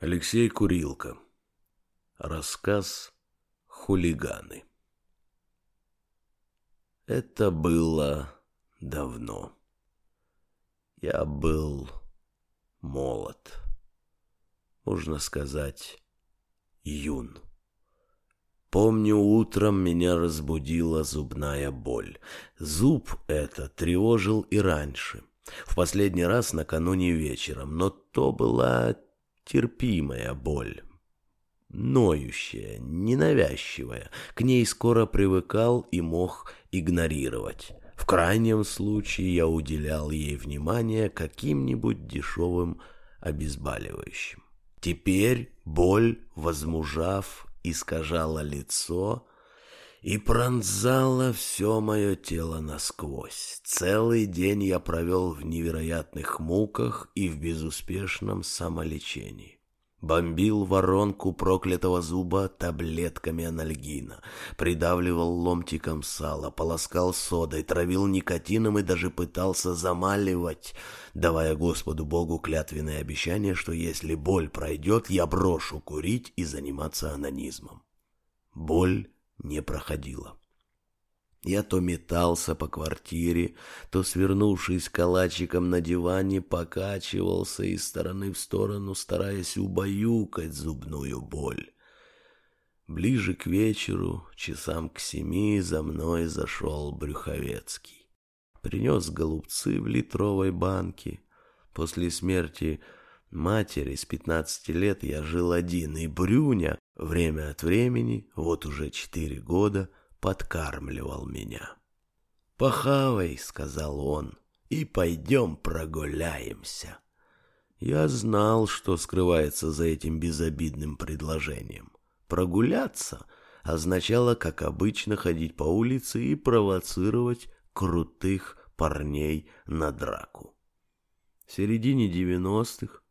Алексей Курилко. Рассказ «Хулиганы». Это было давно. Я был молод. Можно сказать, юн. Помню, утром меня разбудила зубная боль. Зуб этот тревожил и раньше. В последний раз накануне вечером, но то была терпимая боль. Ноющая, ненавязчивая. К ней скоро привыкал и мог игнорировать. В крайнем случае я уделял ей внимание каким-нибудь дешевым обезболивающим. Теперь боль, возмужав, искажала лицо и пронзала все мое тело насквозь. Целый день я провел в невероятных муках и в безуспешном самолечении. Бомбил воронку проклятого зуба таблетками анальгина, придавливал ломтиком сала, полоскал содой, травил никотином и даже пытался замаливать, давая Господу Богу клятвенное обещание, что если боль пройдет, я брошу курить и заниматься анонизмом. Боль не проходила. Я то метался по квартире, то, свернувшись калачиком на диване, покачивался из стороны в сторону, стараясь убаюкать зубную боль. Ближе к вечеру, часам к семи, за мной зашел Брюховецкий. Принес голубцы в литровой банке. После смерти матери с пятнадцати лет я жил один, и Брюня время от времени, вот уже четыре года, — подкармливал меня. «Похавай», — сказал он, — «и пойдем прогуляемся». Я знал, что скрывается за этим безобидным предложением. Прогуляться означало, как обычно, ходить по улице и провоцировать крутых парней на драку. В середине девяностых,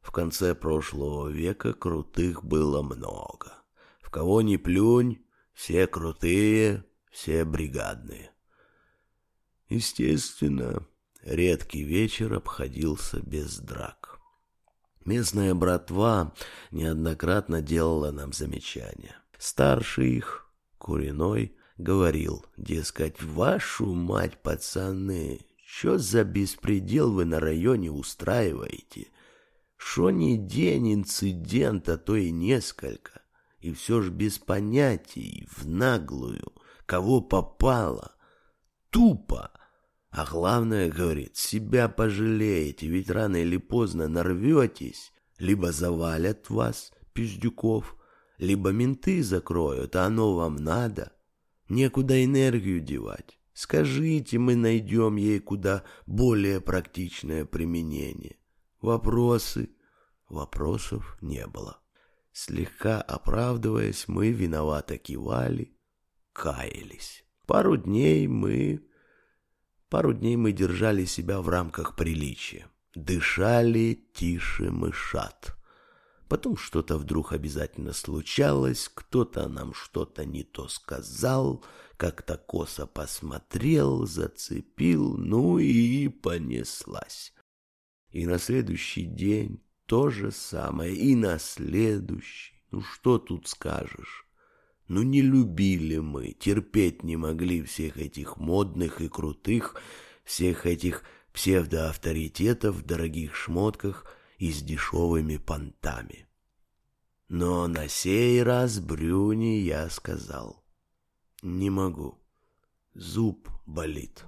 в конце прошлого века, крутых было много. В кого ни плюнь, все крутые, все бригадные. Естественно, редкий вечер обходился без драк. Местная братва неоднократно делала нам замечания. Старший их, Куриной, говорил, дескать, вашу мать, пацаны, что за беспредел вы на районе устраиваете? Шо ни день инцидента, то и несколько и все ж без понятий, в наглую, кого попало, тупо. А главное, говорит, себя пожалеете, ведь рано или поздно нарветесь, либо завалят вас, пиздюков, либо менты закроют, а оно вам надо. Некуда энергию девать. Скажите, мы найдем ей куда более практичное применение. Вопросы? Вопросов не было. Слегка оправдываясь, мы виновато кивали, каялись. Пару дней мы... Пару дней мы держали себя в рамках приличия. Дышали тише мышат. Потом что-то вдруг обязательно случалось, кто-то нам что-то не то сказал, как-то косо посмотрел, зацепил, ну и понеслась. И на следующий день то же самое и на следующий. Ну что тут скажешь? Ну не любили мы, терпеть не могли всех этих модных и крутых, всех этих псевдоавторитетов в дорогих шмотках и с дешевыми понтами. Но на сей раз Брюни я сказал. Не могу. Зуб болит.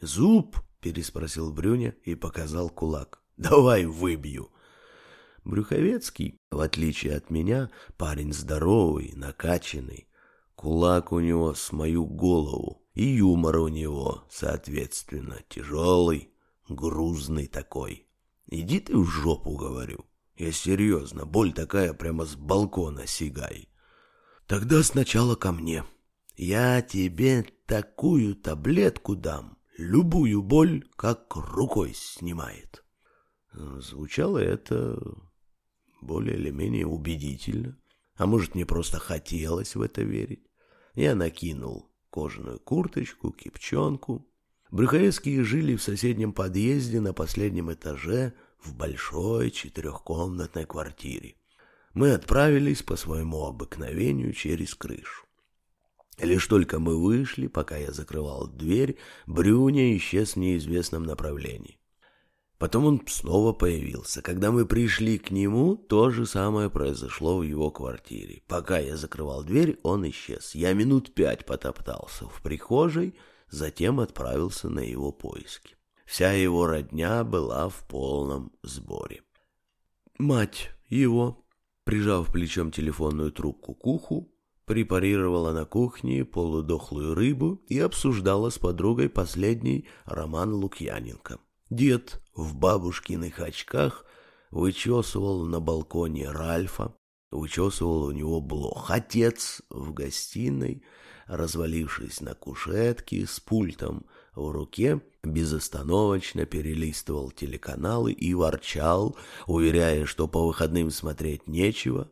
Зуб? Переспросил Брюня и показал кулак. Давай выбью. Брюховецкий, в отличие от меня, парень здоровый, накачанный. Кулак у него с мою голову, и юмор у него, соответственно, тяжелый, грузный такой. Иди ты в жопу, говорю. Я серьезно, боль такая прямо с балкона сигай. Тогда сначала ко мне. Я тебе такую таблетку дам, любую боль как рукой снимает. Звучало это более или менее убедительно. А может, мне просто хотелось в это верить. Я накинул кожаную курточку, кипчонку. Брюховецкие жили в соседнем подъезде на последнем этаже в большой четырехкомнатной квартире. Мы отправились по своему обыкновению через крышу. Лишь только мы вышли, пока я закрывал дверь, Брюня исчез в неизвестном направлении. Потом он снова появился. Когда мы пришли к нему, то же самое произошло в его квартире. Пока я закрывал дверь, он исчез. Я минут пять потоптался в прихожей, затем отправился на его поиски. Вся его родня была в полном сборе. Мать его, прижав плечом телефонную трубку к уху, препарировала на кухне полудохлую рыбу и обсуждала с подругой последний роман Лукьяненко. Дед в бабушкиных очках вычесывал на балконе Ральфа, вычесывал у него блох. Отец в гостиной, развалившись на кушетке с пультом в руке, безостановочно перелистывал телеканалы и ворчал, уверяя, что по выходным смотреть нечего.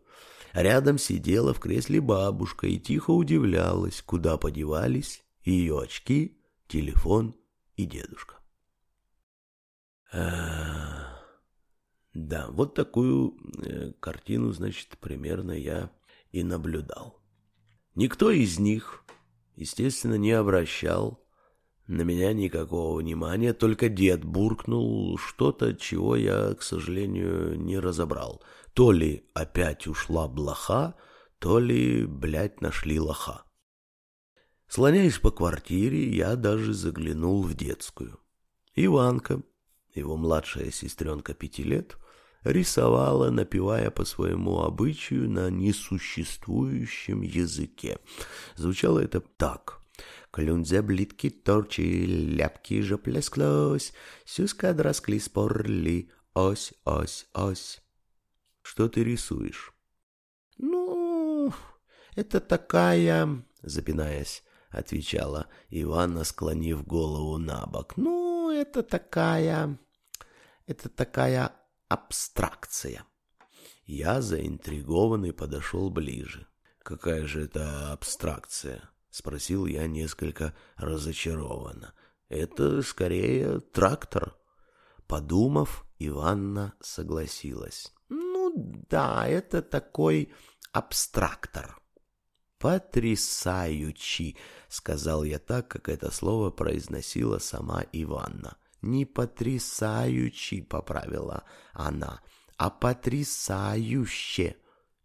Рядом сидела в кресле бабушка и тихо удивлялась, куда подевались ее очки, телефон и дедушка. А, да, вот такую э, картину, значит, примерно я и наблюдал. Никто из них, естественно, не обращал на меня никакого внимания, только дед буркнул что-то, чего я, к сожалению, не разобрал. То ли опять ушла блоха, то ли, блядь, нашли лоха. Слоняясь по квартире, я даже заглянул в детскую. Иванка, его младшая сестренка пяти лет, рисовала, напевая по своему обычаю на несуществующем языке. Звучало это так. Клюнзе блитки торчи, ляпки же плесклось, сюска драскли спорли, ось, ось, ось. Что ты рисуешь? Ну, это такая, запинаясь, отвечала Иванна, склонив голову на бок. Ну, это такая это такая абстракция. Я заинтригованный подошел ближе. «Какая же это абстракция?» — спросил я несколько разочарованно. «Это скорее трактор». Подумав, Иванна согласилась. «Ну да, это такой абстрактор». «Потрясаючи!» — сказал я так, как это слово произносила сама Иванна. «Не потрясаючи», — поправила она, — «а потрясающе,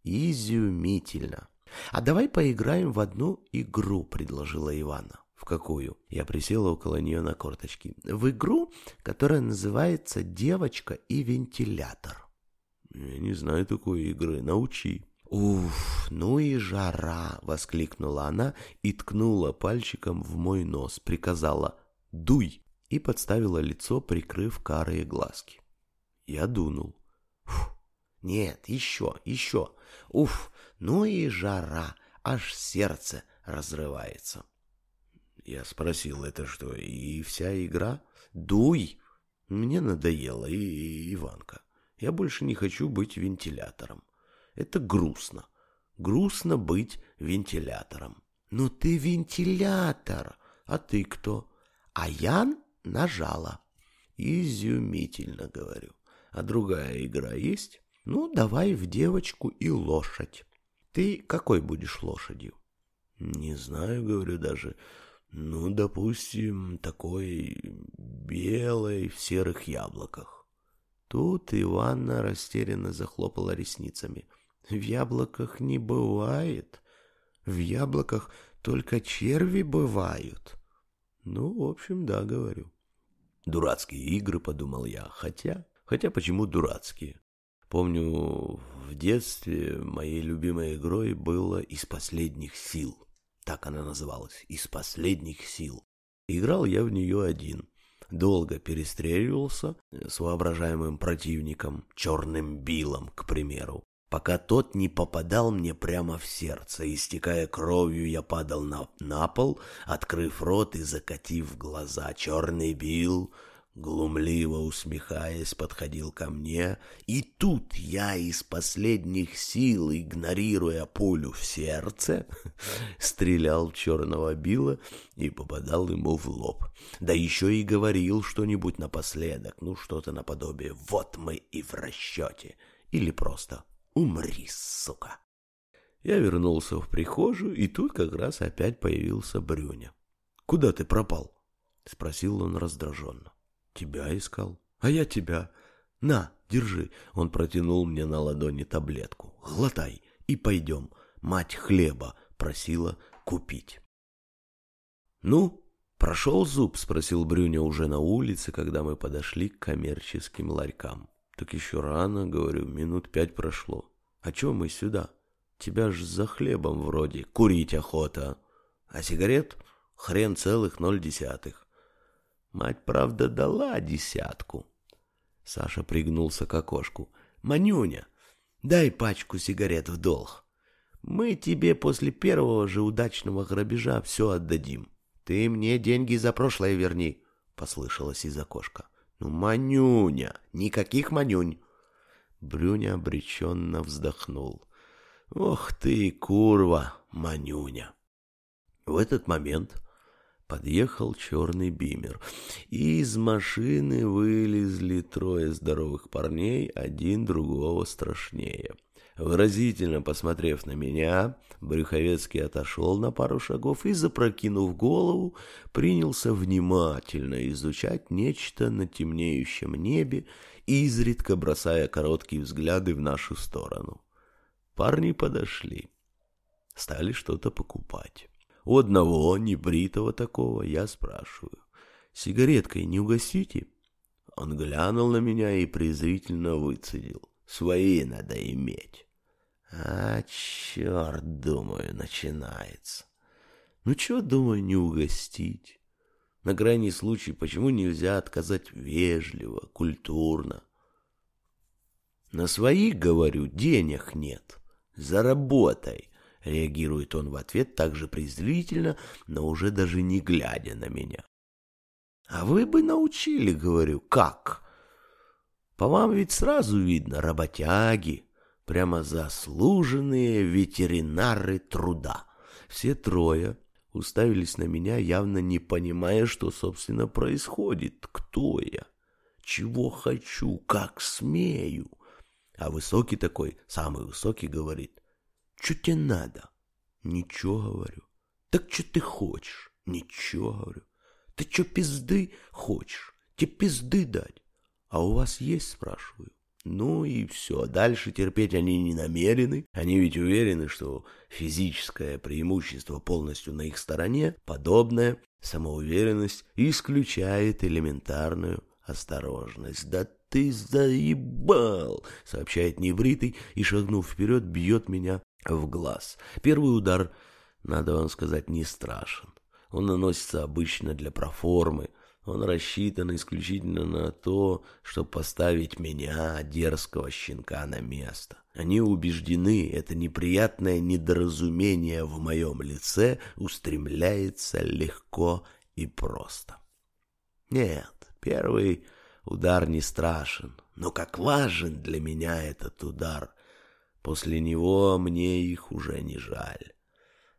изумительно». «А давай поиграем в одну игру», — предложила Ивана. «В какую?» Я присела около нее на корточки. «В игру, которая называется «Девочка и вентилятор». «Я не знаю такой игры. Научи». «Уф, ну и жара!» — воскликнула она и ткнула пальчиком в мой нос, приказала «Дуй!» и подставила лицо, прикрыв карые глазки. Я дунул. Фу, нет, еще, еще. Уф, ну и жара, аж сердце разрывается. Я спросил, это что, и вся игра? Дуй! Мне надоело, и, и Иванка. Я больше не хочу быть вентилятором. Это грустно. Грустно быть вентилятором. Ну ты вентилятор, а ты кто? А я нажала. Изумительно, говорю. А другая игра есть? Ну, давай в девочку и лошадь. Ты какой будешь лошадью? Не знаю, говорю даже. Ну, допустим, такой белой в серых яблоках. Тут Иванна растерянно захлопала ресницами. В яблоках не бывает. В яблоках только черви бывают. Ну, в общем, да, говорю. Дурацкие игры, подумал я, хотя... Хотя почему дурацкие? Помню, в детстве моей любимой игрой было «Из последних сил». Так она называлась «Из последних сил». Играл я в нее один. Долго перестреливался с воображаемым противником, черным Биллом, к примеру пока тот не попадал мне прямо в сердце. Истекая кровью, я падал на, на пол, открыв рот и закатив глаза. Черный бил, глумливо усмехаясь, подходил ко мне, и тут я из последних сил, игнорируя пулю в сердце, стрелял черного била и попадал ему в лоб. Да еще и говорил что-нибудь напоследок, ну что-то наподобие «вот мы и в расчете» или просто Умри, сука. Я вернулся в прихожую, и тут как раз опять появился Брюня. «Куда ты пропал?» — спросил он раздраженно. «Тебя искал. А я тебя. На, держи». Он протянул мне на ладони таблетку. «Глотай и пойдем. Мать хлеба просила купить». «Ну, прошел зуб?» — спросил Брюня уже на улице, когда мы подошли к коммерческим ларькам. «Так еще рано, — говорю, — минут пять прошло. А че мы сюда?» Тебя ж за хлебом вроде курить охота. А сигарет хрен целых ноль десятых. Мать, правда, дала десятку. Саша пригнулся к окошку. Манюня, дай пачку сигарет в долг. Мы тебе после первого же удачного грабежа все отдадим. Ты мне деньги за прошлое верни, послышалось из окошка. Ну, Манюня, никаких Манюнь. Брюня обреченно вздохнул. Ох ты, курва, манюня. В этот момент подъехал черный бимер, и из машины вылезли трое здоровых парней, один другого страшнее. Выразительно посмотрев на меня, Брюховецкий отошел на пару шагов и, запрокинув голову, принялся внимательно изучать нечто на темнеющем небе, изредка бросая короткие взгляды в нашу сторону. Парни подошли. Стали что-то покупать. У одного, небритого такого, я спрашиваю. «Сигареткой не угостите?» Он глянул на меня и презрительно выцедил. «Свои надо иметь». «А, черт, думаю, начинается. Ну, чего, думаю, не угостить? На крайний случай, почему нельзя отказать вежливо, культурно?» «На своих, говорю, денег нет». Заработай!» Реагирует он в ответ также презрительно, но уже даже не глядя на меня. «А вы бы научили, — говорю, — как? По вам ведь сразу видно работяги, прямо заслуженные ветеринары труда. Все трое уставились на меня, явно не понимая, что, собственно, происходит, кто я, чего хочу, как смею. А высокий такой, самый высокий, говорит, что тебе надо? Ничего, говорю. Так что ты хочешь? Ничего, говорю. Ты что, пизды хочешь? Тебе пизды дать. А у вас есть, спрашиваю. Ну и все, дальше терпеть они не намерены. Они ведь уверены, что физическое преимущество полностью на их стороне, подобная самоуверенность исключает элементарную осторожность. Да ты заебал!» — сообщает небритый и, шагнув вперед, бьет меня в глаз. Первый удар, надо вам сказать, не страшен. Он наносится обычно для проформы. Он рассчитан исключительно на то, чтобы поставить меня, дерзкого щенка, на место. Они убеждены, это неприятное недоразумение в моем лице устремляется легко и просто. Нет, первый Удар не страшен, но как важен для меня этот удар. После него мне их уже не жаль.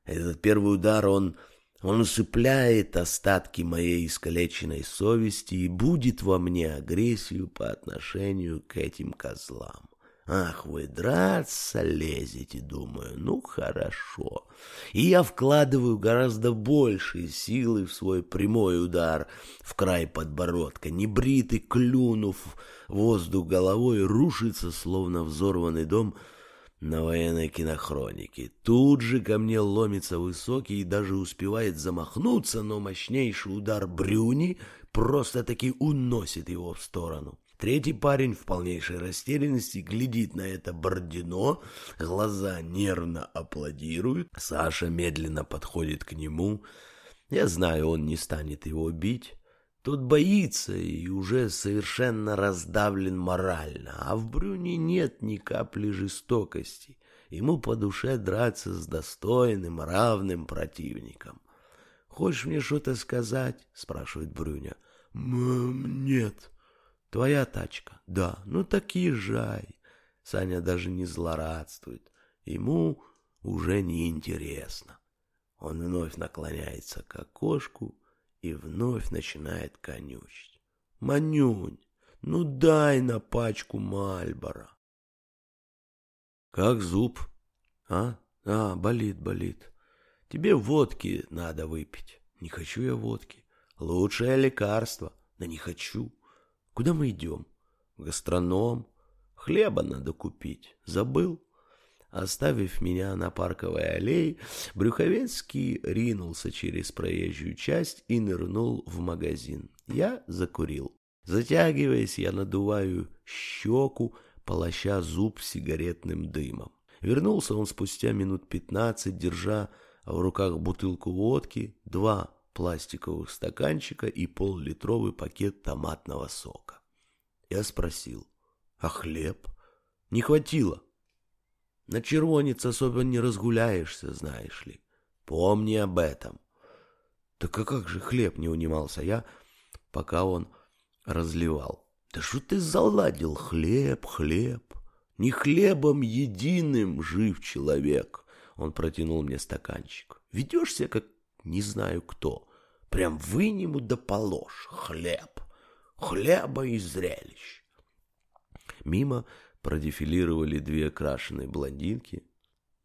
Этот первый удар, он, он усыпляет остатки моей искалеченной совести и будет во мне агрессию по отношению к этим козлам. Ах, вы драться лезете, думаю, ну хорошо. И я вкладываю гораздо больше силы в свой прямой удар в край подбородка. Небритый, клюнув воздух головой, рушится, словно взорванный дом на военной кинохронике. Тут же ко мне ломится высокий и даже успевает замахнуться, но мощнейший удар брюни просто-таки уносит его в сторону. Третий парень в полнейшей растерянности глядит на это Бордино, глаза нервно аплодируют. Саша медленно подходит к нему. Я знаю, он не станет его бить. Тот боится и уже совершенно раздавлен морально, а в Брюне нет ни капли жестокости. Ему по душе драться с достойным, равным противником. «Хочешь мне что-то сказать?» — спрашивает Брюня. «Нет», Твоя тачка? Да. Ну так езжай. Саня даже не злорадствует. Ему уже не интересно. Он вновь наклоняется к окошку и вновь начинает конючить. Манюнь, ну дай на пачку Мальбора. Как зуб? А? А, болит, болит. Тебе водки надо выпить. Не хочу я водки. Лучшее лекарство. Да не хочу. Куда мы идем? Гастроном. Хлеба надо купить. Забыл? Оставив меня на парковой аллее, Брюховецкий ринулся через проезжую часть и нырнул в магазин. Я закурил. Затягиваясь, я надуваю щеку, полоща зуб сигаретным дымом. Вернулся он спустя минут пятнадцать, держа в руках бутылку водки, два пластиковых стаканчика и пол-литровый пакет томатного сока. Я спросил, а хлеб? Не хватило. На червонец особо не разгуляешься, знаешь ли. Помни об этом. Так а как же хлеб, не унимался я, пока он разливал. Да что ты заладил? Хлеб, хлеб. Не хлебом единым жив человек. Он протянул мне стаканчик. Ведешься, как не знаю кто. Прям выниму да положь. Хлеб. Хлеба и зрелищ. Мимо продефилировали две окрашенные блондинки.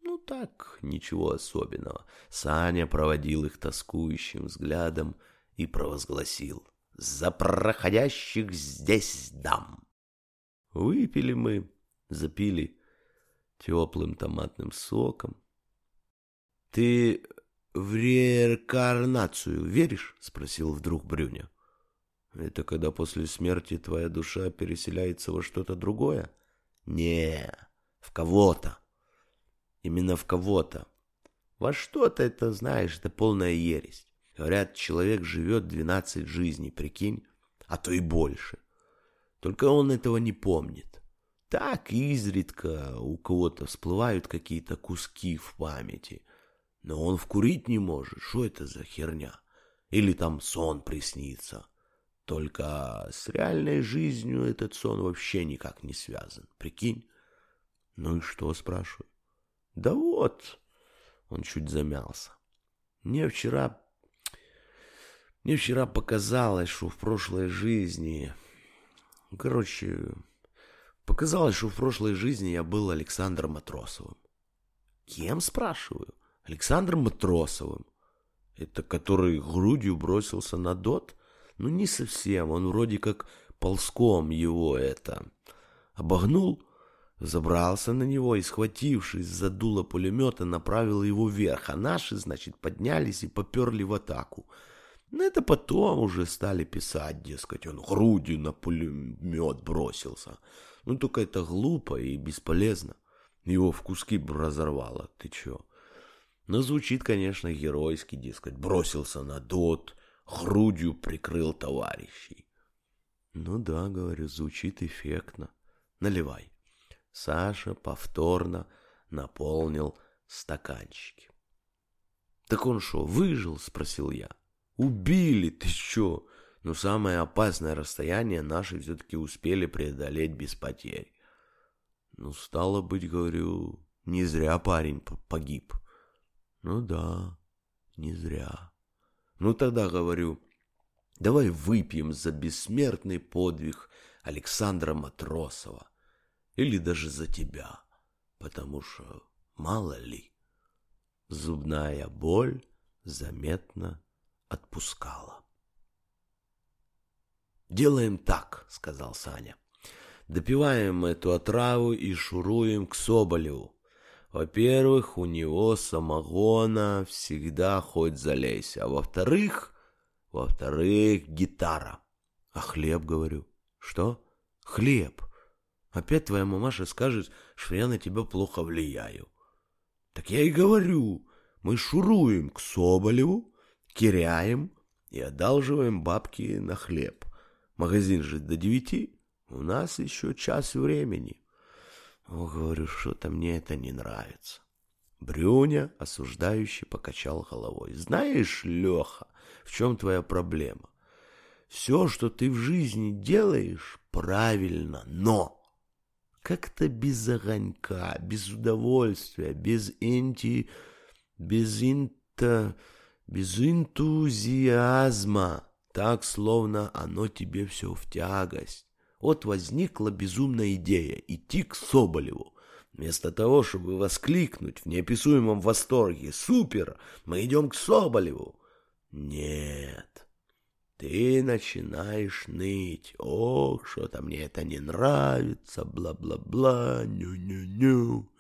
Ну так, ничего особенного. Саня проводил их тоскующим взглядом и провозгласил. «За проходящих здесь дам!» Выпили мы, запили теплым томатным соком. «Ты в реинкарнацию веришь?» — спросил вдруг Брюня. «Это когда после смерти твоя душа переселяется во что-то другое?» Не, в кого-то. Именно в кого-то. Во что-то это, знаешь, это полная ересь. Говорят, человек живет 12 жизней, прикинь, а то и больше. Только он этого не помнит. Так изредка у кого-то всплывают какие-то куски в памяти. Но он вкурить не может. Что это за херня? Или там сон приснится. Только с реальной жизнью этот сон вообще никак не связан. Прикинь? Ну и что, спрашиваю? Да вот, он чуть замялся. Мне вчера... Мне вчера показалось, что в прошлой жизни... Короче, показалось, что в прошлой жизни я был Александром Матросовым. Кем, спрашиваю? Александром Матросовым. Это который грудью бросился на дот? Ну, не совсем, он вроде как ползком его это обогнул, забрался на него и, схватившись за дуло пулемета, направил его вверх, а наши, значит, поднялись и поперли в атаку. Но это потом уже стали писать, дескать, он грудью на пулемет бросился. Ну, только это глупо и бесполезно. Его в куски разорвало, ты чё? Но звучит, конечно, геройски, дескать, бросился на дот, грудью прикрыл товарищей. Ну да, говорю, звучит эффектно. Наливай. Саша повторно наполнил стаканчики. Так он что, выжил? Спросил я. Убили, ты что? Но самое опасное расстояние наши все-таки успели преодолеть без потерь. Ну, стало быть, говорю, не зря парень погиб. Ну да, не зря. Ну тогда говорю, давай выпьем за бессмертный подвиг Александра Матросова. Или даже за тебя, потому что, мало ли, зубная боль заметно отпускала. «Делаем так», — сказал Саня. «Допиваем эту отраву и шуруем к Соболеву. Во-первых, у него самогона всегда хоть залезь, а во-вторых, во-вторых, гитара. А хлеб, говорю. Что? Хлеб. Опять твоя мамаша скажет, что я на тебя плохо влияю. Так я и говорю, мы шуруем к Соболеву, киряем и одалживаем бабки на хлеб. Магазин же до девяти, у нас еще час времени. О, говорю, что-то мне это не нравится. Брюня осуждающе покачал головой. Знаешь, Леха, в чем твоя проблема? Все, что ты в жизни делаешь, правильно, но как-то без огонька, без удовольствия, без инти... без инта... без энтузиазма. Так, словно оно тебе все в тягость. Вот возникла безумная идея идти к Соболеву. Вместо того, чтобы воскликнуть в неописуемом восторге «Супер! Мы идем к Соболеву!» Нет, ты начинаешь ныть. Ох, что-то мне это не нравится, бла-бла-бла, ню-ню-ню.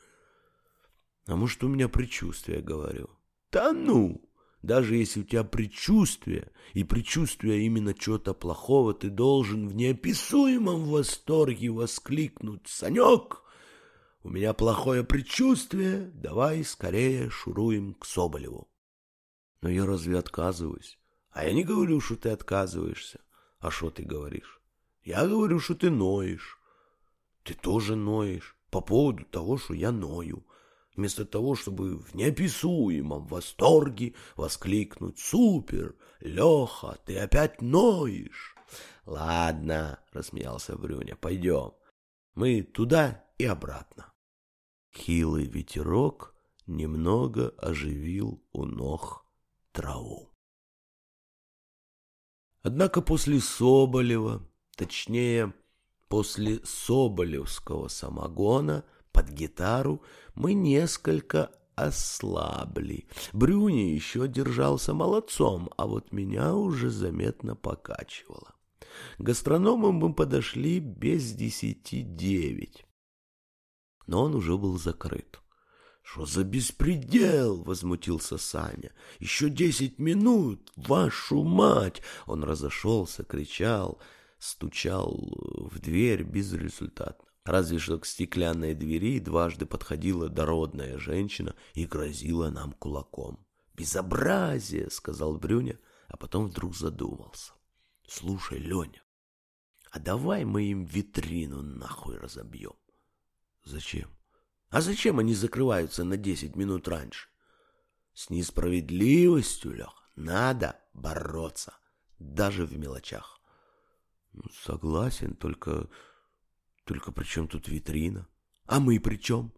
А может, у меня предчувствие, говорю. Да ну! Даже если у тебя предчувствие, и предчувствие именно чего-то плохого, ты должен в неописуемом восторге воскликнуть «Санек, у меня плохое предчувствие, давай скорее шуруем к Соболеву». Но я разве отказываюсь? А я не говорю, что ты отказываешься. А что ты говоришь? Я говорю, что ты ноешь. Ты тоже ноешь по поводу того, что я ною вместо того, чтобы в неописуемом восторге воскликнуть «Супер! Леха, ты опять ноешь!» «Ладно», — рассмеялся Брюня, — «пойдем. Мы туда и обратно». Хилый ветерок немного оживил у ног траву. Однако после Соболева, точнее, после Соболевского самогона — под гитару мы несколько ослабли. Брюни еще держался молодцом, а вот меня уже заметно покачивало. К гастроному мы подошли без десяти девять. Но он уже был закрыт. «Что за беспредел?» — возмутился Саня. «Еще десять минут! Вашу мать!» Он разошелся, кричал, стучал в дверь безрезультатно. Разве что к стеклянной двери дважды подходила дородная женщина и грозила нам кулаком. «Безобразие!» — сказал Брюня, а потом вдруг задумался. «Слушай, Леня, а давай мы им витрину нахуй разобьем». «Зачем?» «А зачем они закрываются на десять минут раньше?» «С несправедливостью, Леха, надо бороться, даже в мелочах». «Ну, «Согласен, только только при чем тут витрина? А мы при чем?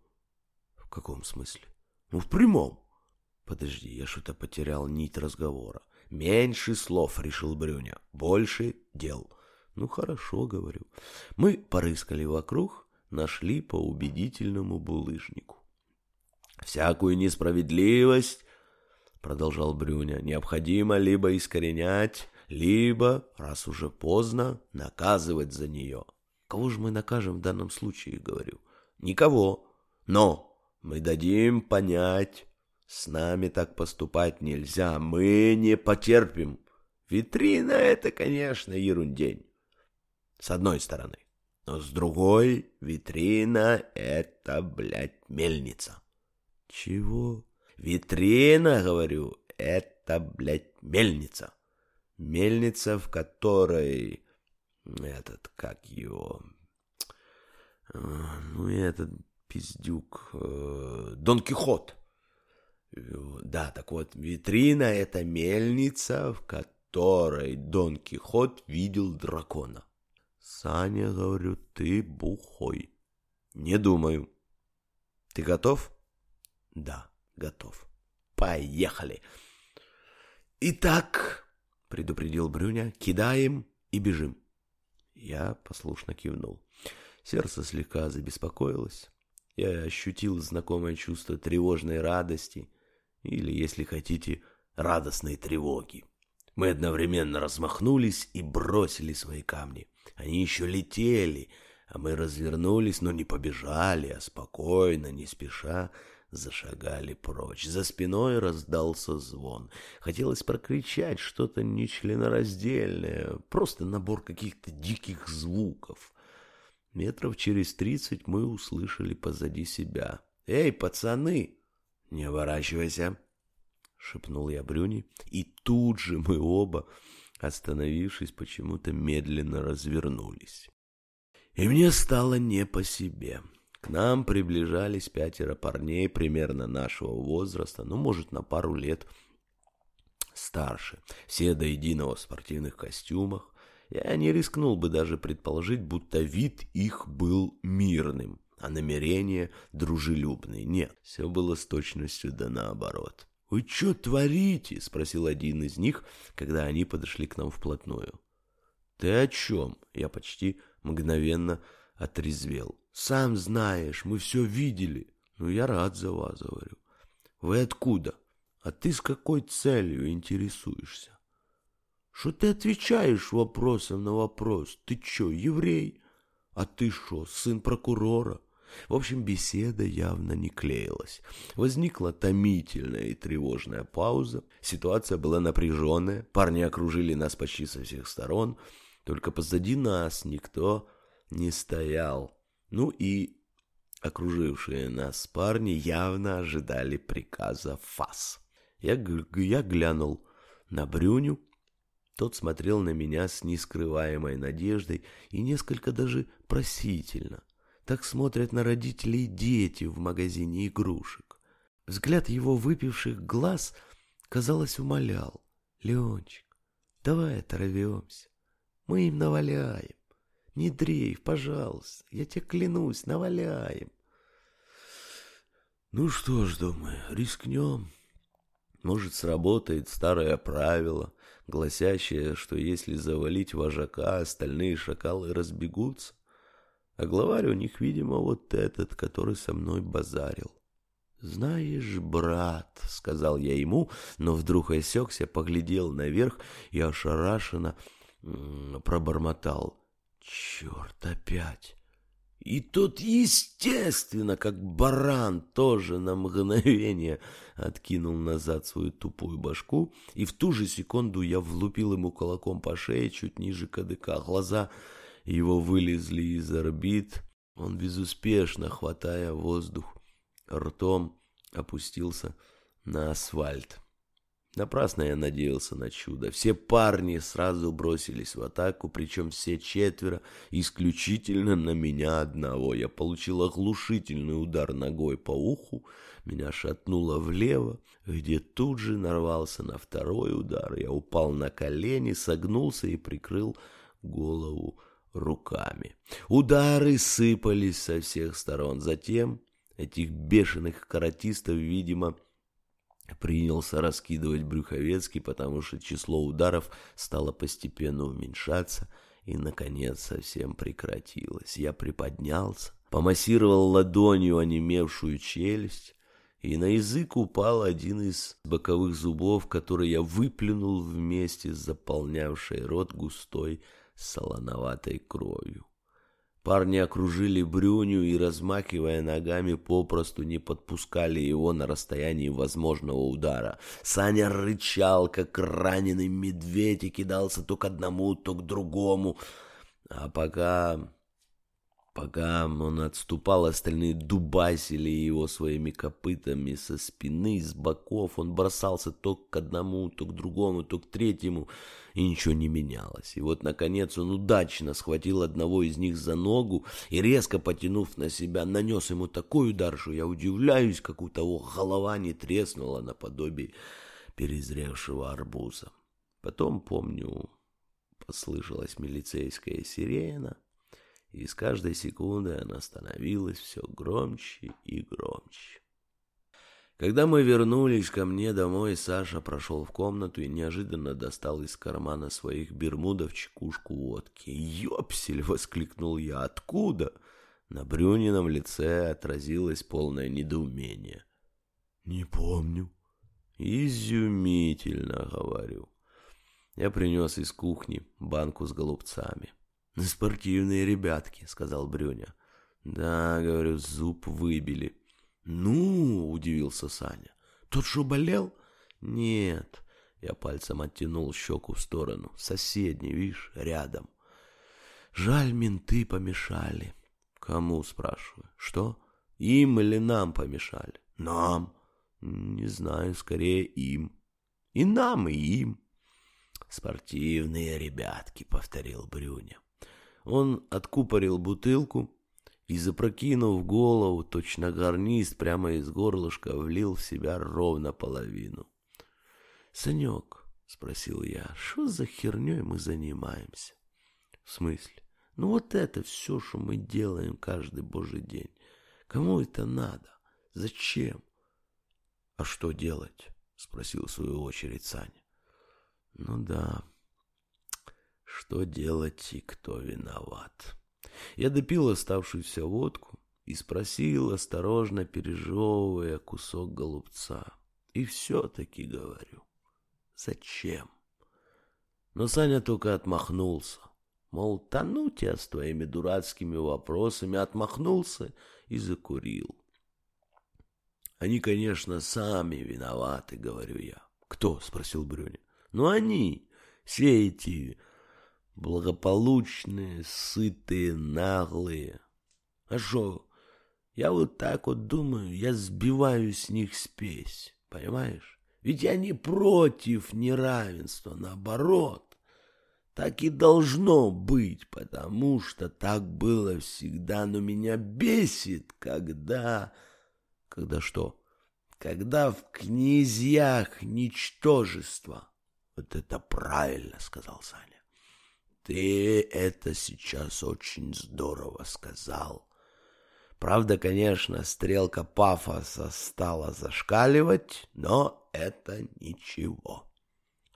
В каком смысле? Ну, в прямом. Подожди, я что-то потерял нить разговора. Меньше слов, решил Брюня. Больше дел. Ну, хорошо, говорю. Мы порыскали вокруг, нашли по убедительному булыжнику. Всякую несправедливость, продолжал Брюня, необходимо либо искоренять, либо, раз уже поздно, наказывать за нее. Кого же мы накажем в данном случае, говорю? Никого. Но мы дадим понять, с нами так поступать нельзя, мы не потерпим. Витрина — это, конечно, ерундень. С одной стороны. Но с другой, витрина — это, блядь, мельница. Чего? Витрина, говорю, это, блядь, мельница. Мельница, в которой этот, как его, ну, этот пиздюк, э, Дон Кихот. Да, так вот, витрина — это мельница, в которой Дон Кихот видел дракона. Саня, говорю, ты бухой. Не думаю. Ты готов? Да, готов. Поехали. Итак, предупредил Брюня, кидаем и бежим. Я послушно кивнул. Сердце слегка забеспокоилось. Я ощутил знакомое чувство тревожной радости, или, если хотите, радостной тревоги. Мы одновременно размахнулись и бросили свои камни. Они еще летели, а мы развернулись, но не побежали, а спокойно, не спеша, зашагали прочь. За спиной раздался звон. Хотелось прокричать что-то нечленораздельное, просто набор каких-то диких звуков. Метров через тридцать мы услышали позади себя. «Эй, пацаны!» «Не оборачивайся!» — шепнул я Брюни. И тут же мы оба, остановившись, почему-то медленно развернулись. И мне стало не по себе. К нам приближались пятеро парней примерно нашего возраста, ну, может, на пару лет старше. Все до единого в спортивных костюмах. Я не рискнул бы даже предположить, будто вид их был мирным, а намерения дружелюбные. Нет, все было с точностью да наоборот. «Вы что творите?» — спросил один из них, когда они подошли к нам вплотную. «Ты о чем?» — я почти мгновенно отрезвел. Сам знаешь, мы все видели. Ну, я рад за вас, говорю. Вы откуда? А ты с какой целью интересуешься? Что ты отвечаешь вопросом на вопрос? Ты чё, еврей? А ты что, сын прокурора? В общем, беседа явно не клеилась. Возникла томительная и тревожная пауза. Ситуация была напряженная. Парни окружили нас почти со всех сторон. Только позади нас никто не стоял. Ну и окружившие нас парни явно ожидали приказа ФАС. Я, я глянул на Брюню. Тот смотрел на меня с нескрываемой надеждой и несколько даже просительно. Так смотрят на родителей дети в магазине игрушек. Взгляд его выпивших глаз, казалось, умолял. «Леончик, давай оторвемся. Мы им наваляем. Не дрейф, пожалуйста. Я тебе клянусь, наваляем». Ну что ж, думаю, рискнем. Может, сработает старое правило, гласящее, что если завалить вожака, остальные шакалы разбегутся. А главарь у них, видимо, вот этот, который со мной базарил. «Знаешь, брат», — сказал я ему, но вдруг осекся, поглядел наверх и ошарашенно пробормотал. «Черт, опять!» И тот, естественно, как баран, тоже на мгновение откинул назад свою тупую башку, и в ту же секунду я влупил ему кулаком по шее чуть ниже кадыка. Глаза его вылезли из орбит. Он безуспешно, хватая воздух, ртом опустился на асфальт. Напрасно я надеялся на чудо. Все парни сразу бросились в атаку, причем все четверо исключительно на меня одного. Я получил оглушительный удар ногой по уху, меня шатнуло влево, где тут же нарвался на второй удар. Я упал на колени, согнулся и прикрыл голову руками. Удары сыпались со всех сторон. Затем этих бешеных каратистов, видимо, принялся раскидывать Брюховецкий, потому что число ударов стало постепенно уменьшаться и, наконец, совсем прекратилось. Я приподнялся, помассировал ладонью онемевшую челюсть, и на язык упал один из боковых зубов, который я выплюнул вместе с заполнявшей рот густой солоноватой кровью. Парни окружили Брюню и, размахивая ногами, попросту не подпускали его на расстоянии возможного удара. Саня рычал, как раненый медведь, и кидался то к одному, то к другому. А пока Пока он отступал, остальные дубасили его своими копытами со спины, с боков. Он бросался то к одному, то к другому, то к третьему, и ничего не менялось. И вот, наконец, он удачно схватил одного из них за ногу и, резко потянув на себя, нанес ему такой удар, что я удивляюсь, как у того голова не треснула наподобие перезревшего арбуза. Потом, помню, послышалась милицейская сирена — и с каждой секундой она становилась все громче и громче. Когда мы вернулись ко мне домой, Саша прошел в комнату и неожиданно достал из кармана своих бермудов чекушку водки. «Ёпсель!» — воскликнул я. «Откуда?» На Брюнином лице отразилось полное недоумение. «Не помню». «Изумительно», — говорю. Я принес из кухни банку с голубцами. «Спортивные ребятки», — сказал Брюня. «Да, — говорю, — зуб выбили». «Ну, — удивился Саня, — тот что, болел?» «Нет». Я пальцем оттянул щеку в сторону. «Соседний, видишь, рядом». «Жаль, менты помешали». «Кому?» — спрашиваю. «Что? Им или нам помешали?» «Нам». «Не знаю, скорее им». «И нам, и им». «Спортивные ребятки», — повторил Брюня. Он откупорил бутылку и, запрокинув голову, точно гарнист прямо из горлышка, влил в себя ровно половину. «Санек», — спросил я, — «что за херней мы занимаемся?» «В смысле?» «Ну вот это все, что мы делаем каждый божий день. Кому это надо? Зачем?» «А что делать?» — спросил в свою очередь Саня. «Ну да, что делать и кто виноват. Я допил оставшуюся водку и спросил, осторожно пережевывая кусок голубца. И все-таки говорю, зачем? Но Саня только отмахнулся. Мол, тону тебя с твоими дурацкими вопросами, отмахнулся и закурил. Они, конечно, сами виноваты, говорю я. Кто? Спросил Брюня. Ну, они, все эти благополучные, сытые, наглые. А что, я вот так вот думаю, я сбиваю с них спесь, понимаешь? Ведь я не против неравенства, наоборот. Так и должно быть, потому что так было всегда, но меня бесит, когда... Когда что? Когда в князьях ничтожество. Вот это правильно, сказал Саня. Ты это сейчас очень здорово сказал. Правда, конечно, стрелка пафоса стала зашкаливать, но это ничего.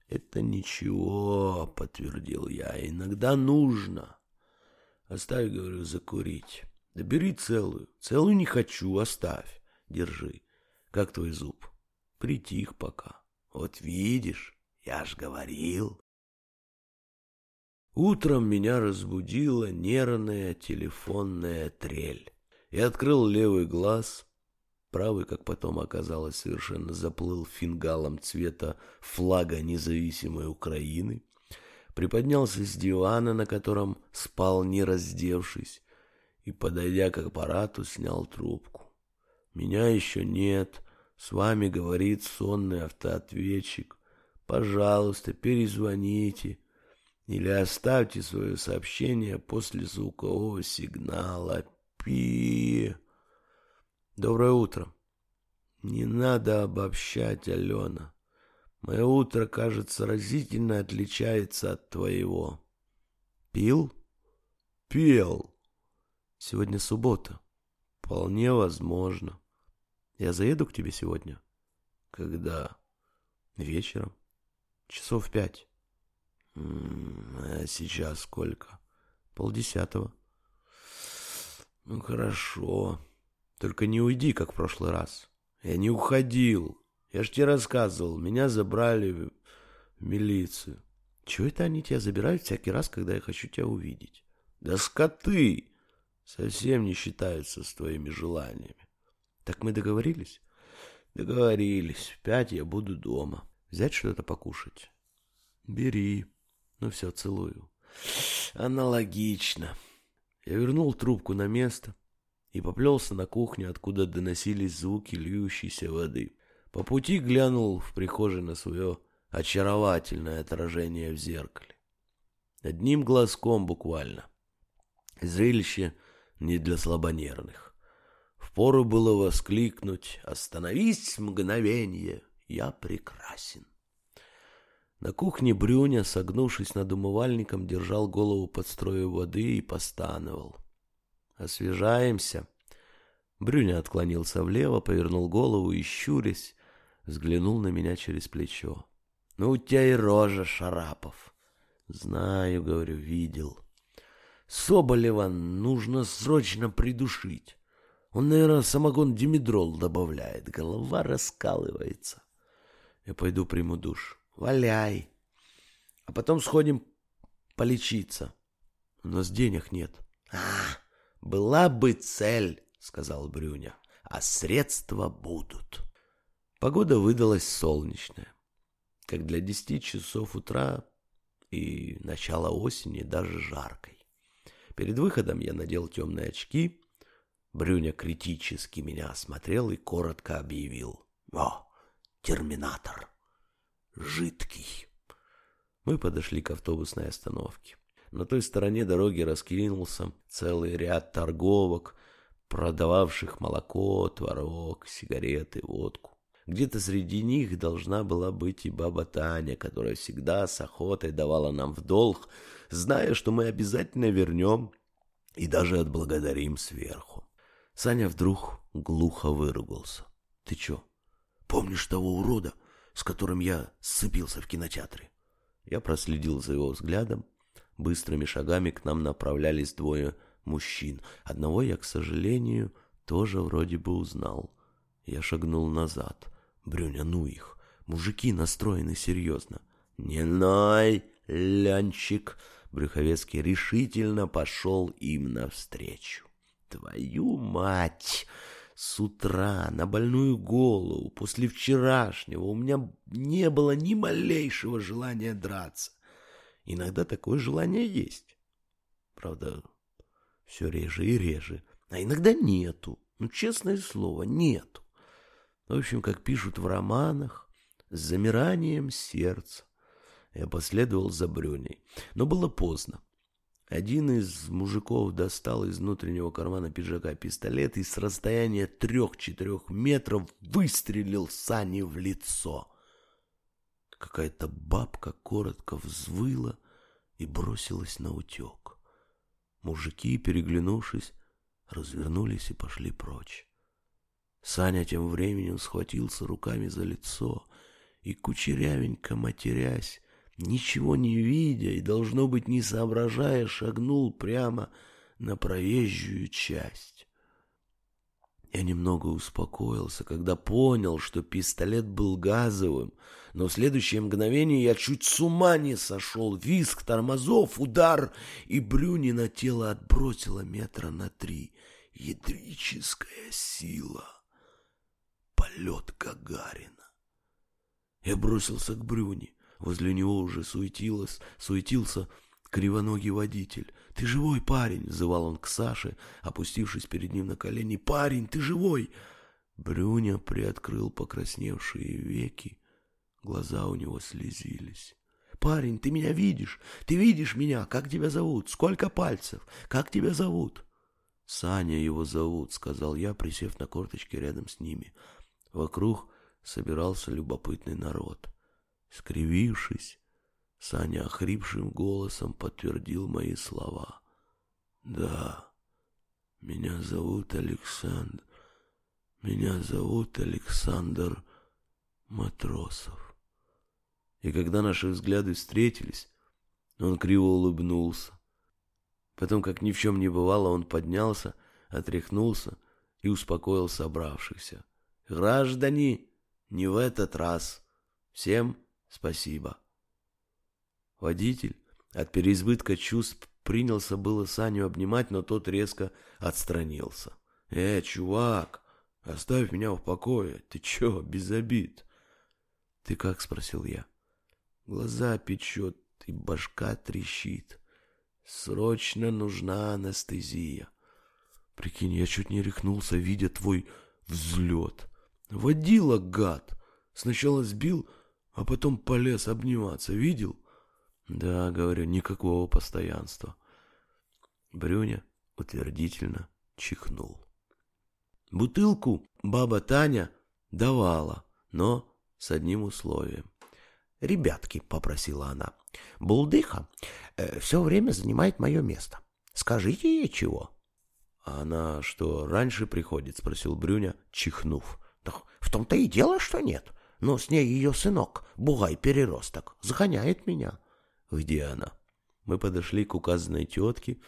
«Это ничего», — подтвердил я, — «иногда нужно». «Оставь, — говорю, — закурить. Да бери целую. Целую не хочу, оставь. Держи. Как твой зуб? Притих пока. Вот видишь, я ж говорил». Утром меня разбудила нервная телефонная трель. Я открыл левый глаз — Правый, как потом оказалось, совершенно заплыл фингалом цвета флага независимой Украины, приподнялся с дивана, на котором спал, не раздевшись, и, подойдя к аппарату, снял трубку. «Меня еще нет. С вами говорит сонный автоответчик. Пожалуйста, перезвоните или оставьте свое сообщение после звукового сигнала. Пи...» Доброе утро. Не надо обобщать, Алена. Мое утро, кажется, разительно отличается от твоего. Пил? Пел. Сегодня суббота. Вполне возможно. Я заеду к тебе сегодня. Когда? Вечером. Часов пять. А сейчас сколько? Полдесятого. Ну, хорошо. Только не уйди, как в прошлый раз. Я не уходил. Я ж тебе рассказывал, меня забрали в милицию. Чего это они тебя забирают всякий раз, когда я хочу тебя увидеть? Да скоты! Совсем не считаются с твоими желаниями. Так мы договорились? Договорились. В пять я буду дома. Взять что-то покушать? Бери. Ну все, целую. Аналогично. Я вернул трубку на место и поплелся на кухню, откуда доносились звуки льющейся воды. По пути глянул в прихожей на свое очаровательное отражение в зеркале. Одним глазком буквально. Зрелище не для слабонервных. Впору было воскликнуть «Остановись мгновение, я прекрасен». На кухне Брюня, согнувшись над умывальником, держал голову под строю воды и постановал. Освежаемся. Брюня отклонился влево, повернул голову и, щурясь, взглянул на меня через плечо. «Ну, у тебя и рожа, Шарапов!» «Знаю, — говорю, — видел. Соболева нужно срочно придушить. Он, наверное, самогон димедрол добавляет. Голова раскалывается. Я пойду приму душ. Валяй. А потом сходим полечиться. У нас денег нет. А, «Была бы цель», — сказал Брюня, — «а средства будут». Погода выдалась солнечная, как для десяти часов утра и начала осени даже жаркой. Перед выходом я надел темные очки. Брюня критически меня осмотрел и коротко объявил. «О, терминатор! Жидкий!» Мы подошли к автобусной остановке. На той стороне дороги раскинулся целый ряд торговок, продававших молоко, творог, сигареты, водку. Где-то среди них должна была быть и баба Таня, которая всегда с охотой давала нам в долг, зная, что мы обязательно вернем и даже отблагодарим сверху. Саня вдруг глухо выругался. «Ты чё, помнишь того урода, с которым я сцепился в кинотеатре?» Я проследил за его взглядом Быстрыми шагами к нам направлялись двое мужчин. Одного я, к сожалению, тоже вроде бы узнал. Я шагнул назад. Брюня, ну их. Мужики настроены серьезно. «Не ной, лянчик!» Брюховецкий решительно пошел им навстречу. «Твою мать!» С утра на больную голову после вчерашнего у меня не было ни малейшего желания драться. Иногда такое желание есть. Правда, все реже и реже. А иногда нету. Ну, честное слово, нету. В общем, как пишут в романах, с замиранием сердца. Я последовал за Брюней. Но было поздно. Один из мужиков достал из внутреннего кармана пиджака пистолет и с расстояния трех-четырех метров выстрелил Сане в лицо. Какая-то бабка коротко взвыла и бросилась на утек. Мужики, переглянувшись, развернулись и пошли прочь. Саня тем временем схватился руками за лицо и, кучерявенько матерясь, ничего не видя и, должно быть, не соображая, шагнул прямо на проезжую часть. Я немного успокоился, когда понял, что пистолет был газовым, но в следующее мгновение я чуть с ума не сошел. Виск тормозов, удар, и брюни на тело отбросило метра на три. Ядрическая сила. Полет Гагарина. Я бросился к брюни. Возле него уже суетилось, суетился кривоногий водитель. «Ты живой, парень!» — звал он к Саше, опустившись перед ним на колени. «Парень, ты живой!» Брюня приоткрыл покрасневшие веки. Глаза у него слезились. «Парень, ты меня видишь? Ты видишь меня? Как тебя зовут? Сколько пальцев? Как тебя зовут?» «Саня его зовут», — сказал я, присев на корточки рядом с ними. Вокруг собирался любопытный народ. Скривившись, Саня охрипшим голосом подтвердил мои слова. «Да, меня зовут Александр. Меня зовут Александр Матросов». И когда наши взгляды встретились, он криво улыбнулся. Потом, как ни в чем не бывало, он поднялся, отряхнулся и успокоил собравшихся. «Граждане, не в этот раз. Всем Спасибо. Водитель от переизбытка чувств принялся было Саню обнимать, но тот резко отстранился. «Э, чувак, оставь меня в покое. Ты чё, без обид?» «Ты как?» — спросил я. Глаза печет и башка трещит. Срочно нужна анестезия. Прикинь, я чуть не рехнулся, видя твой взлет. Водила, гад. Сначала сбил, а потом полез обниматься, видел? Да, говорю, никакого постоянства. Брюня утвердительно чихнул. Бутылку баба Таня давала, но с одним условием. «Ребятки», — попросила она, — «булдыха э, все время занимает мое место. Скажите ей чего». «А она что, раньше приходит?» — спросил Брюня, чихнув. «Да в том-то и дело, что нет но с ней ее сынок, бугай-переросток, загоняет меня. Где она? Мы подошли к указанной тетке.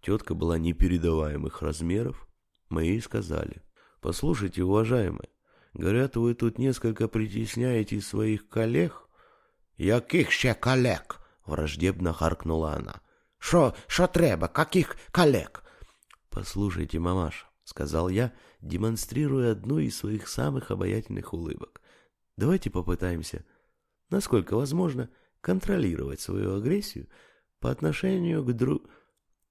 Тетка была непередаваемых размеров. Мы ей сказали. Послушайте, уважаемые, говорят, вы тут несколько притесняете своих коллег. Яких ще коллег? Враждебно харкнула она. Шо, шо треба, каких коллег? Послушайте, мамаша, сказал я, демонстрируя одну из своих самых обаятельных улыбок. Давайте попытаемся, насколько возможно, контролировать свою агрессию по отношению к друг...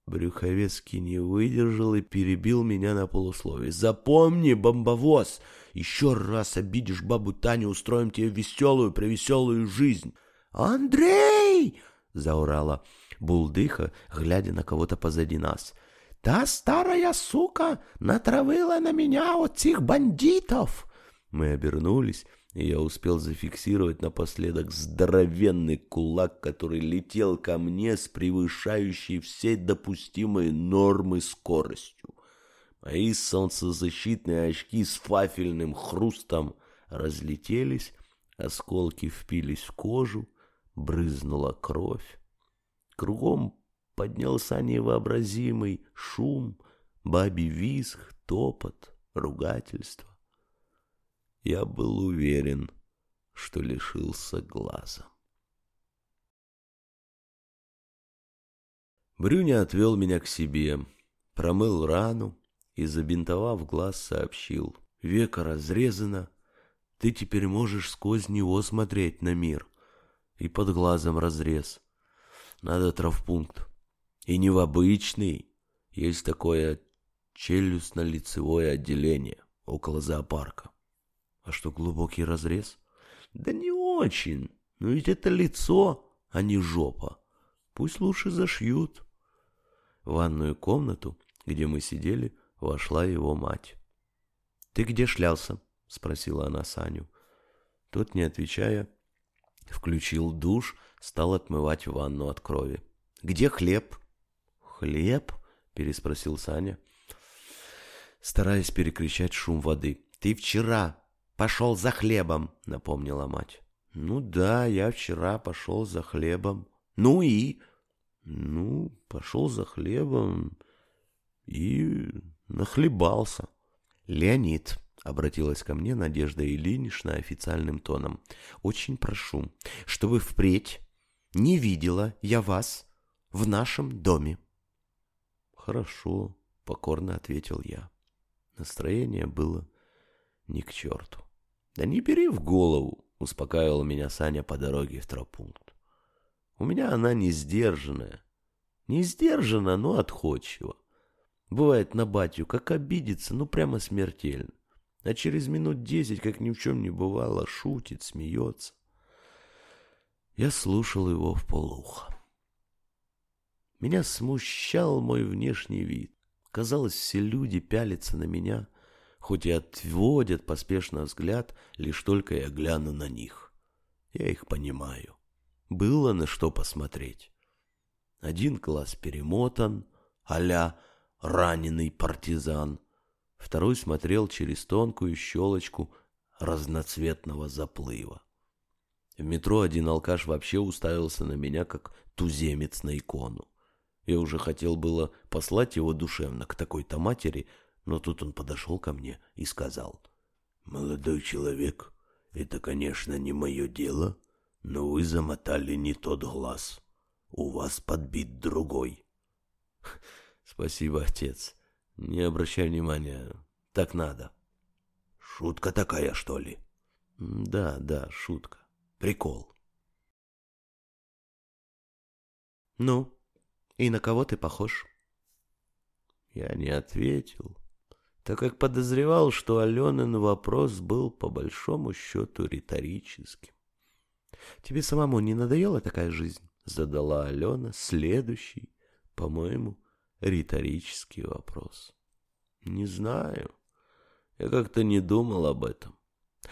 Брюховецкий не выдержал и перебил меня на полусловие. «Запомни, бомбовоз! Еще раз обидишь бабу Таню, устроим тебе веселую, превеселую жизнь!» «Андрей!» — заорала Булдыха, глядя на кого-то позади нас. «Та старая сука натравила на меня от этих бандитов!» Мы обернулись и я успел зафиксировать напоследок здоровенный кулак, который летел ко мне с превышающей все допустимые нормы скоростью. Мои солнцезащитные очки с фафельным хрустом разлетелись, осколки впились в кожу, брызнула кровь. Кругом поднялся невообразимый шум, бабий визг, топот, ругательство. Я был уверен, что лишился глаза. Брюня отвел меня к себе, промыл рану и, забинтовав глаз, сообщил. Века разрезано, ты теперь можешь сквозь него смотреть на мир. И под глазом разрез. Надо травпункт. И не в обычный. Есть такое челюстно-лицевое отделение около зоопарка. А что, глубокий разрез? Да не очень. Но ведь это лицо, а не жопа. Пусть лучше зашьют. В ванную комнату, где мы сидели, вошла его мать. «Ты где шлялся?» — спросила она Саню. Тот, не отвечая, включил душ, стал отмывать ванну от крови. «Где хлеб?» «Хлеб?» — переспросил Саня, стараясь перекричать шум воды. «Ты вчера пошел за хлебом», — напомнила мать. «Ну да, я вчера пошел за хлебом». «Ну и?» «Ну, пошел за хлебом и нахлебался». «Леонид», — обратилась ко мне Надежда Ильинична официальным тоном, — «очень прошу, чтобы впредь не видела я вас в нашем доме». «Хорошо», — покорно ответил я. Настроение было ни к черту. «Да не бери в голову», — успокаивал меня Саня по дороге в тропункт. «У меня она не сдержанная. Не сдержана, но отходчива. Бывает на батю, как обидится, ну прямо смертельно. А через минут десять, как ни в чем не бывало, шутит, смеется. Я слушал его в полухо. Меня смущал мой внешний вид. Казалось, все люди пялятся на меня, хоть и отводят поспешно взгляд, лишь только я гляну на них. Я их понимаю. Было на что посмотреть. Один глаз перемотан, а раненый партизан. Второй смотрел через тонкую щелочку разноцветного заплыва. В метро один алкаш вообще уставился на меня, как туземец на икону. Я уже хотел было послать его душевно к такой-то матери, но тут он подошел ко мне и сказал, «Молодой человек, это, конечно, не мое дело, но вы замотали не тот глаз. У вас подбит другой». «Спасибо, отец. Не обращай внимания. Так надо». «Шутка такая, что ли?» «Да, да, шутка. Прикол». «Ну, и на кого ты похож?» Я не ответил, так как подозревал, что Аленин вопрос был по большому счету риторическим. «Тебе самому не надоела такая жизнь?» — задала Алена следующий, по-моему, риторический вопрос. «Не знаю. Я как-то не думал об этом».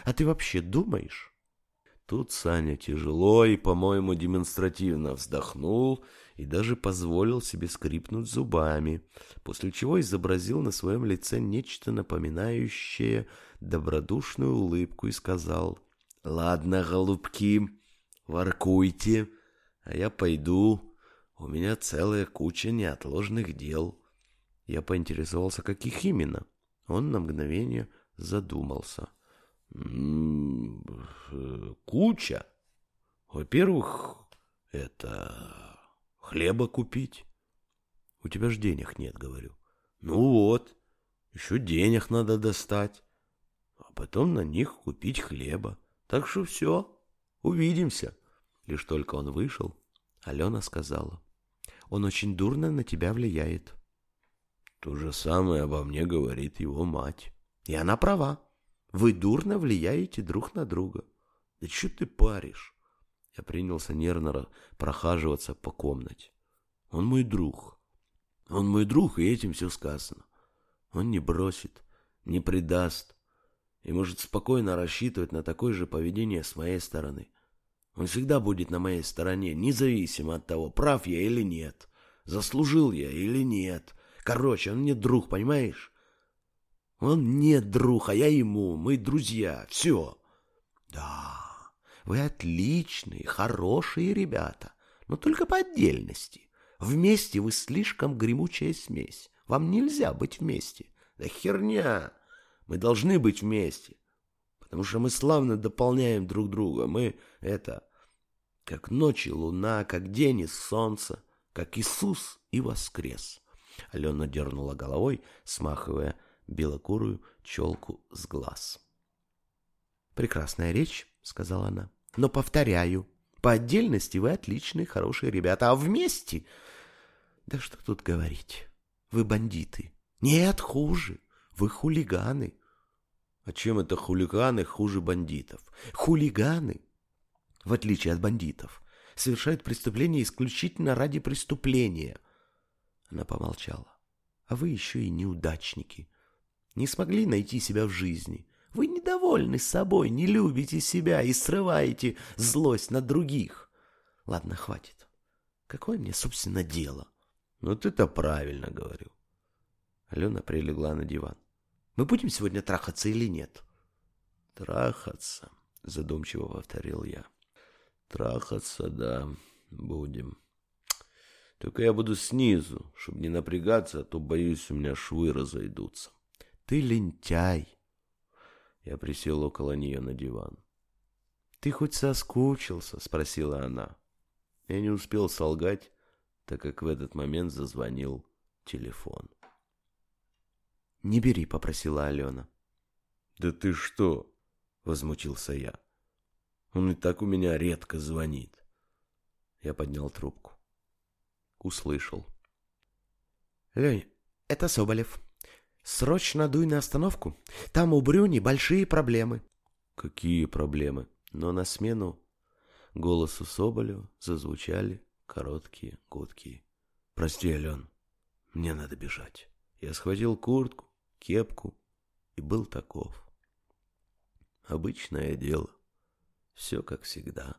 «А ты вообще думаешь?» Тут Саня тяжело и, по-моему, демонстративно вздохнул и даже позволил себе скрипнуть зубами, после чего изобразил на своем лице нечто напоминающее добродушную улыбку и сказал «Ладно, голубки, воркуйте, а я пойду, у меня целая куча неотложных дел». Я поинтересовался, каких именно. Он на мгновение задумался – куча. Во-первых, это хлеба купить. У тебя ж денег нет, говорю. Ну вот, еще денег надо достать, а потом на них купить хлеба. Так что все, увидимся. Лишь только он вышел, Алена сказала, он очень дурно на тебя влияет. То же самое обо мне говорит его мать. И она права. Вы дурно влияете друг на друга. Да что ты паришь? Я принялся нервно прохаживаться по комнате. Он мой друг. Он мой друг, и этим все сказано. Он не бросит, не предаст и может спокойно рассчитывать на такое же поведение с моей стороны. Он всегда будет на моей стороне, независимо от того, прав я или нет, заслужил я или нет. Короче, он мне друг, понимаешь? Он мне друг, а я ему. Мы друзья. Все. Да, вы отличные, хорошие ребята. Но только по отдельности. Вместе вы слишком гремучая смесь. Вам нельзя быть вместе. Да херня! Мы должны быть вместе. Потому что мы славно дополняем друг друга. Мы это... Как ночь и луна, как день и солнце, как Иисус и воскрес. Алена дернула головой, смахивая белокурую челку с глаз. «Прекрасная речь», — сказала она. «Но повторяю, по отдельности вы отличные, хорошие ребята, а вместе... Да что тут говорить? Вы бандиты. Нет, хуже. Вы хулиганы. А чем это хулиганы хуже бандитов? Хулиганы, в отличие от бандитов, совершают преступления исключительно ради преступления. Она помолчала. А вы еще и неудачники. Не смогли найти себя в жизни. Вы недовольны собой, не любите себя и срываете злость на других. Ладно, хватит. Какое мне, собственно, дело? Ну, ты-то правильно говорю. Алена прилегла на диван. Мы будем сегодня трахаться или нет? Трахаться, задумчиво повторил я. Трахаться, да, будем. Только я буду снизу, чтобы не напрягаться, а то, боюсь, у меня швы разойдутся. Ты лентяй. Я присел около нее на диван. «Ты хоть соскучился?» — спросила она. Я не успел солгать, так как в этот момент зазвонил телефон. «Не бери», — попросила Алена. «Да ты что?» — возмутился я. «Он и так у меня редко звонит». Я поднял трубку. Услышал. «Лень, это Соболев. Срочно дуй на остановку. Там у Брюни большие проблемы». «Какие проблемы?» Но на смену голосу Соболева зазвучали короткие гудки. «Прости, Ален, мне надо бежать». Я схватил куртку, кепку и был таков. Обычное дело. Все как всегда.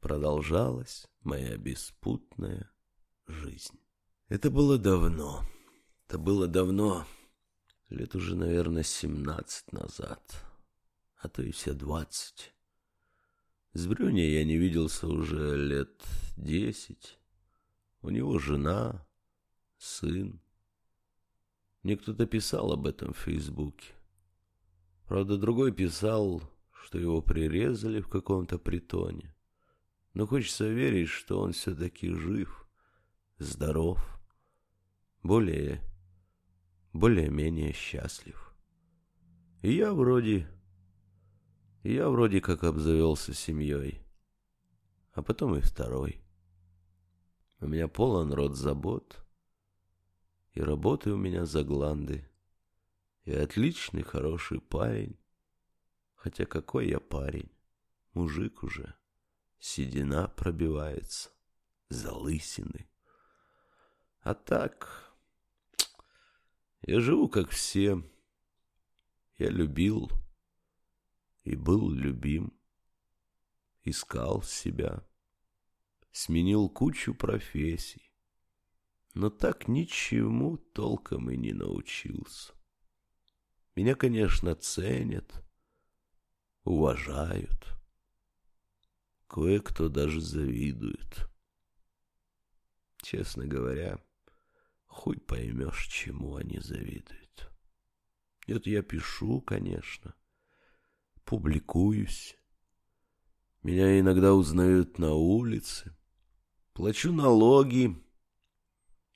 Продолжалась моя беспутная жизнь. Это было давно. Это было давно. Лет уже, наверное, семнадцать назад. А то и все двадцать. С Брюней я не виделся уже лет десять. У него жена, сын. Мне кто-то писал об этом в Фейсбуке. Правда, другой писал, что его прирезали в каком-то притоне. Но хочется верить, что он все-таки жив, здоров, более, более-менее счастлив. И я вроде, я вроде как обзавелся семьей, а потом и второй. У меня полон рот забот, и работы у меня за гланды. И отличный, хороший парень. Хотя какой я парень? Мужик уже. Седина пробивается. Залысины. А так... Я живу, как все. Я любил и был любим. Искал себя. Сменил кучу профессий но так ничему толком и не научился. Меня, конечно, ценят, уважают. Кое-кто даже завидует. Честно говоря, хуй поймешь, чему они завидуют. Это я пишу, конечно, публикуюсь. Меня иногда узнают на улице. Плачу налоги,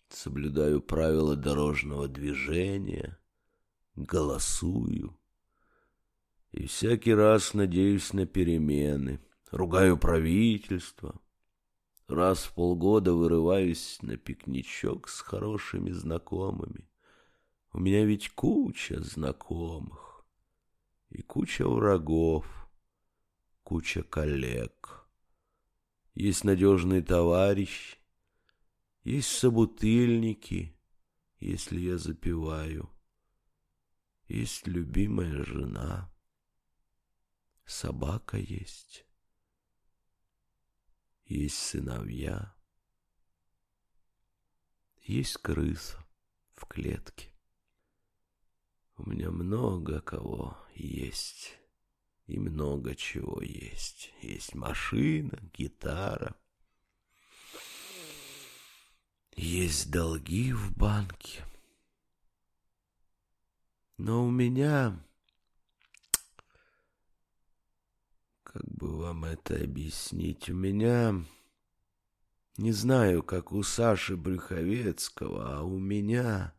соблюдаю правила дорожного движения, голосую. И всякий раз надеюсь на перемены, ругаю правительство. Раз в полгода вырываюсь на пикничок с хорошими знакомыми. У меня ведь куча знакомых и куча врагов, куча коллег. Есть надежный товарищ, есть собутыльники, если я запиваю. Есть любимая жена. Собака есть. Есть сыновья. Есть крыса в клетке. У меня много кого есть. И много чего есть. Есть машина, гитара, есть долги в банке. Но у меня... Как бы вам это объяснить? У меня... Не знаю, как у Саши Брюховецкого, а у меня...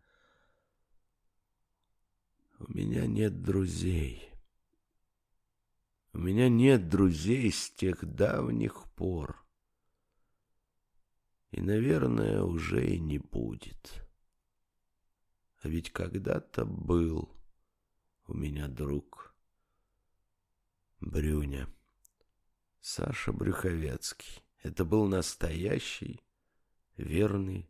У меня нет друзей. У меня нет друзей с тех давних пор. И, наверное, уже и не будет. А ведь когда-то был у меня друг Брюня, Саша Брюховецкий. Это был настоящий, верный,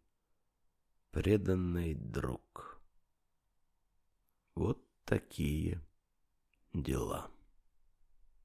преданный друг. Вот такие дела.